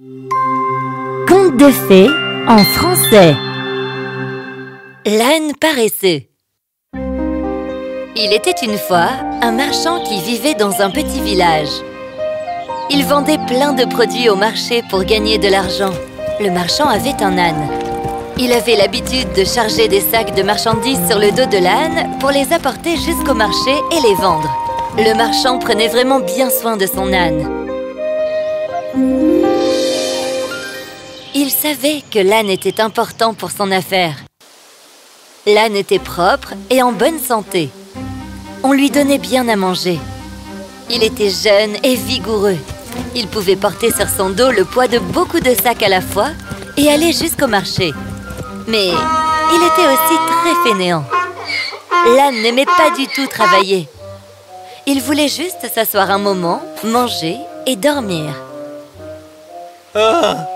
Conte de fées en français L'âne paresseux Il était une fois un marchand qui vivait dans un petit village. Il vendait plein de produits au marché pour gagner de l'argent. Le marchand avait un âne. Il avait l'habitude de charger des sacs de marchandises sur le dos de l'âne pour les apporter jusqu'au marché et les vendre. Le marchand prenait vraiment bien soin de son âne. Savait que l'âne était important pour son affaire. L'âne était propre et en bonne santé. On lui donnait bien à manger. Il était jeune et vigoureux. Il pouvait porter sur son dos le poids de beaucoup de sacs à la fois et aller jusqu'au marché. Mais il était aussi très fainéant. L'âne n'aimait pas du tout travailler. Il voulait juste s'asseoir un moment, manger et dormir. Ah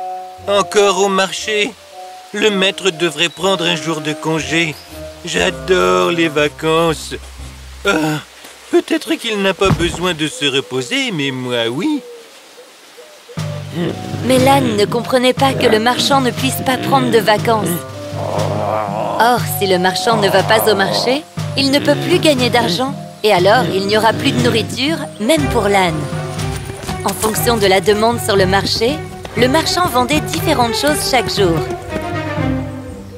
Encore au marché Le maître devrait prendre un jour de congé. J'adore les vacances. Ah, Peut-être qu'il n'a pas besoin de se reposer, mais moi, oui. Mais l'âne ne comprenait pas que le marchand ne puisse pas prendre de vacances. Or, si le marchand ne va pas au marché, il ne peut plus gagner d'argent. Et alors, il n'y aura plus de nourriture, même pour l'âne. En fonction de la demande sur le marché, le marchand vendait différentes choses chaque jour.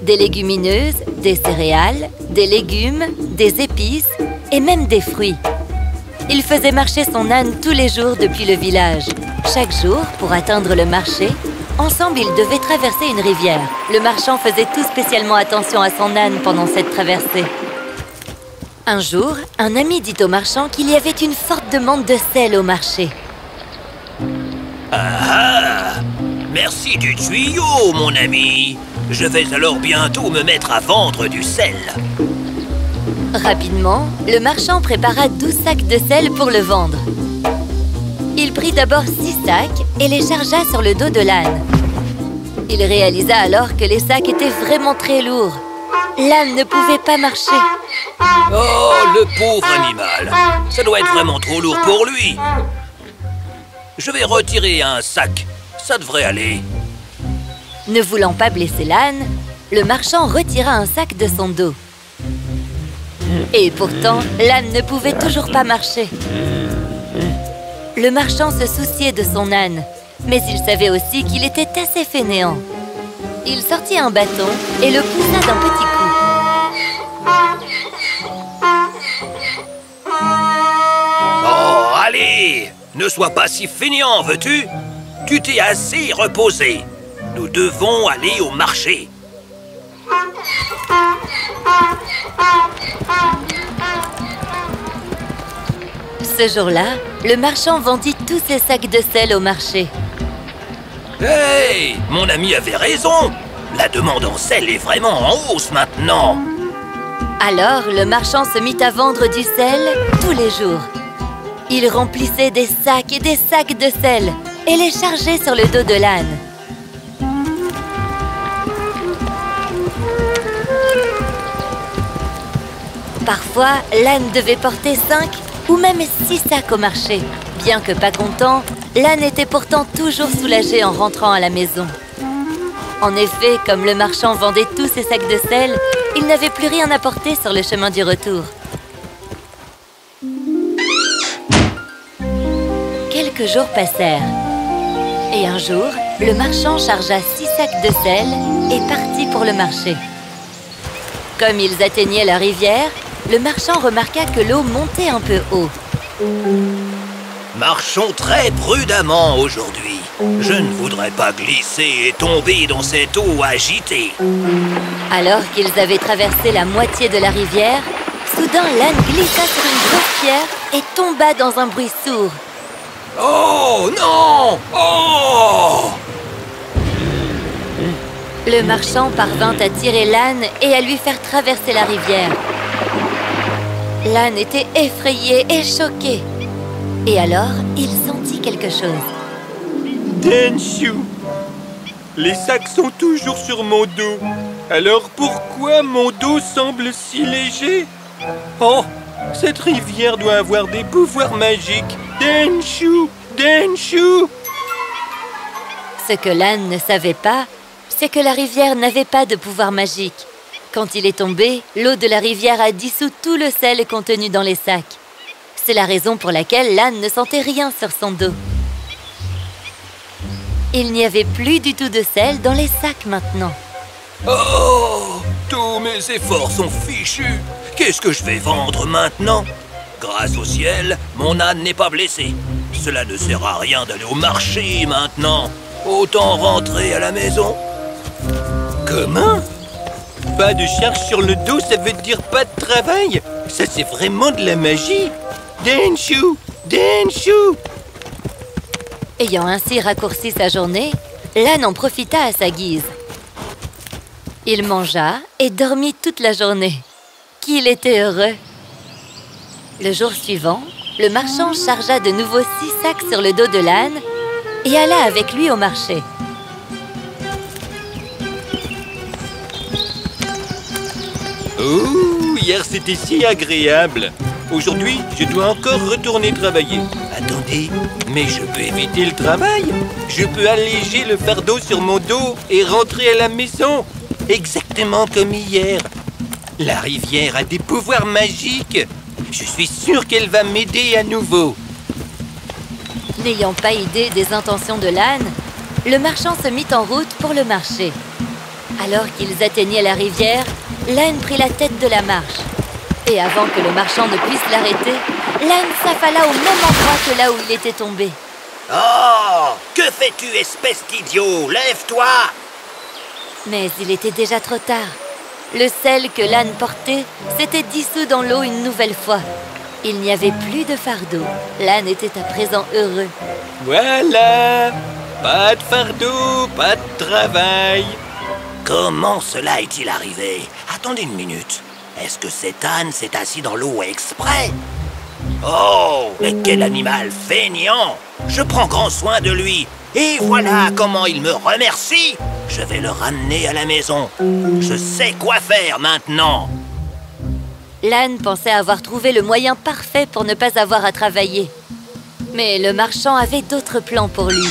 Des légumineuses, des céréales, des légumes, des épices et même des fruits. Il faisait marcher son âne tous les jours depuis le village. Chaque jour, pour atteindre le marché, ensemble ils devaient traverser une rivière. Le marchand faisait tout spécialement attention à son âne pendant cette traversée. Un jour, un ami dit au marchand qu'il y avait une forte demande de sel au marché. Ah Merci du tuyau, mon ami. Je vais alors bientôt me mettre à vendre du sel. Rapidement, le marchand prépara 12 sacs de sel pour le vendre. Il prit d'abord 6 sacs et les chargea sur le dos de l'âne. Il réalisa alors que les sacs étaient vraiment très lourds. L'âne ne pouvait pas marcher. Oh, le pauvre animal. Ça doit être vraiment trop lourd pour lui. Je vais retirer un sac. Ça devrait aller. Ne voulant pas blesser l'âne, le marchand retira un sac de son dos. Et pourtant, l'âne ne pouvait toujours pas marcher. Le marchand se souciait de son âne, mais il savait aussi qu'il était assez fainéant. Il sortit un bâton et le poussa d'un petit coup. Oh, allez Ne sois pas si fainéant, veux-tu? Tu t'es assez reposé. Nous devons aller au marché. Ce jour-là, le marchand vendit tous ses sacs de sel au marché. Hey Mon ami avait raison La demande en sel est vraiment en hausse maintenant. Alors, le marchand se mit à vendre du sel tous les jours. Il remplissait des sacs et des sacs de sel et les chargeait sur le dos de l'âne. Parfois, l'âne devait porter 5 ou même 6 sacs au marché. Bien que pas content, l'âne était pourtant toujours soulagé en rentrant à la maison. En effet, comme le marchand vendait tous ses sacs de sel, il n'avait plus rien à porter sur le chemin du retour. Quelques jours passèrent. Et un jour, le marchand chargea six sacs de sel et partit pour le marché. Comme ils atteignaient la rivière, le marchand remarqua que l'eau montait un peu haut. Marchons très prudemment aujourd'hui. Je ne voudrais pas glisser et tomber dans cette eau agitée. Alors qu'ils avaient traversé la moitié de la rivière, soudain l'âne glissa sur une grosse pierre et tomba dans un bruit sourd. Oh non Oh Le marchand parvint à tirer l'âne et à lui faire traverser la rivière. L'âne était effrayé et choqué. Et alors, il sentit quelque chose. Denshu Les sacs sont toujours sur mon dos. Alors pourquoi mon dos semble si léger? Oh Cette rivière doit avoir des pouvoirs magiques. Denshu Denshu Ce que l'âne ne savait pas, c'est que la rivière n'avait pas de pouvoir magique. Quand il est tombé, l'eau de la rivière a dissous tout le sel contenu dans les sacs. C'est la raison pour laquelle l'âne ne sentait rien sur son dos. Il n'y avait plus du tout de sel dans les sacs maintenant. Oh Tous mes efforts sont fichus Qu'est-ce que je vais vendre maintenant? Grâce au ciel, mon âne n'est pas blessé. Cela ne sert à rien d'aller au marché maintenant. Autant rentrer à la maison. Comment? Pas de charge sur le dos, ça veut dire pas de travail Ça, c'est vraiment de la magie Denshu Denshu Ayant ainsi raccourci sa journée, l'âne en profita à sa guise. Il mangea et dormit toute la journée. Qu'il était heureux. Le jour suivant, le marchand chargea de nouveau six sacs sur le dos de l'âne et alla avec lui au marché. Oh, hier c'était si agréable. Aujourd'hui, je dois encore retourner travailler. Attendez, mais je peux éviter le travail. Je peux alléger le fardeau sur mon dos et rentrer à la maison. Exactement comme hier La rivière a des pouvoirs magiques Je suis sûr qu'elle va m'aider à nouveau N'ayant pas idée des intentions de l'âne, le marchand se mit en route pour le marché. Alors qu'ils atteignaient la rivière, l'âne prit la tête de la marche. Et avant que le marchand ne puisse l'arrêter, l'âne s'affala au même endroit que là où il était tombé. Oh Que fais-tu, espèce d'idiot? Lève-toi Mais il était déjà trop tard. Le sel que l'âne portait s'était dissous dans l'eau une nouvelle fois. Il n'y avait plus de fardeau. L'âne était à présent heureux. Voilà Pas de fardeau, pas de travail Comment cela est-il arrivé? Attendez une minute. Est-ce que cet âne s'est assis dans l'eau exprès? Oh, mais quel animal feignant Je prends grand soin de lui. Et voilà comment il me remercie Je vais le ramener à la maison. Je sais quoi faire maintenant. L'âne pensait avoir trouvé le moyen parfait pour ne pas avoir à travailler. Mais le marchand avait d'autres plans pour lui.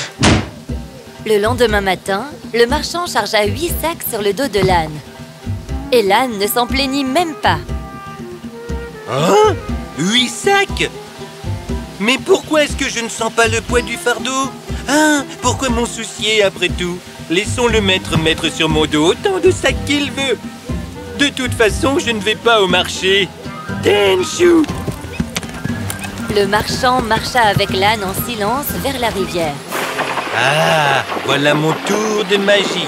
Le lendemain matin, le marchand chargea huit sacs sur le dos de l'âne. Et l'âne ne s'en plaignit même pas. Hein? Huit sacs? Mais pourquoi est-ce que je ne sens pas le poids du fardeau? Hein Pourquoi m'en soucier après tout? Laissons le maître mettre sur mon dos autant de sacs qu'il veut De toute façon, je ne vais pas au marché Denshu Le marchand marcha avec l'âne en silence vers la rivière. Ah Voilà mon tour de magie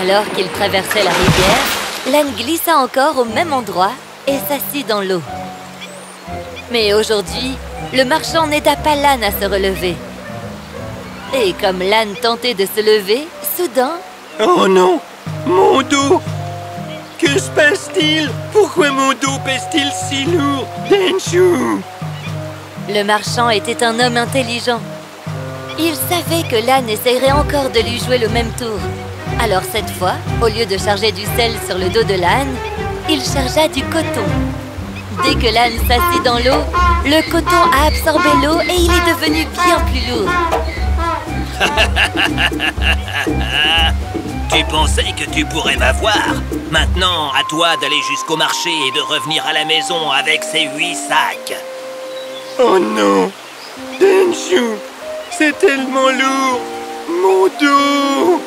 Alors qu'il traversait la rivière, l'âne glissa encore au même endroit et s'assit dans l'eau. Mais aujourd'hui, le marchand n'aida pas l'âne à se relever. Et comme l'âne tentait de se lever, soudain, Oh non Mon dos Que se passe-t-il? Pourquoi mon dos pèse-t-il si lourd Denshu le marchand était un homme intelligent. Il savait que l'âne essayerait encore de lui jouer le même tour. Alors cette fois, au lieu de charger du sel sur le dos de l'âne, il chargea du coton. Dès que l'âne s'assit dans l'eau, le coton a absorbé l'eau et il est devenu bien plus lourd. Tu pensais que tu pourrais m'avoir Maintenant, à toi d'aller jusqu'au marché et de revenir à la maison avec ces huit sacs. Oh non Denshu C'est tellement lourd Mon dos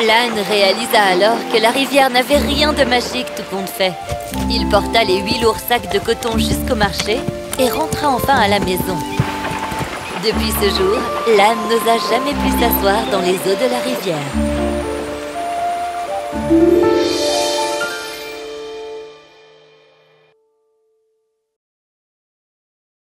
L'âne réalisa alors que la rivière n'avait rien de magique tout compte fait. Il porta les huit lourds sacs de coton jusqu'au marché et rentra enfin à la maison. Depuis ce jour, l'âne n'osa jamais plus s'asseoir dans les eaux de la rivière.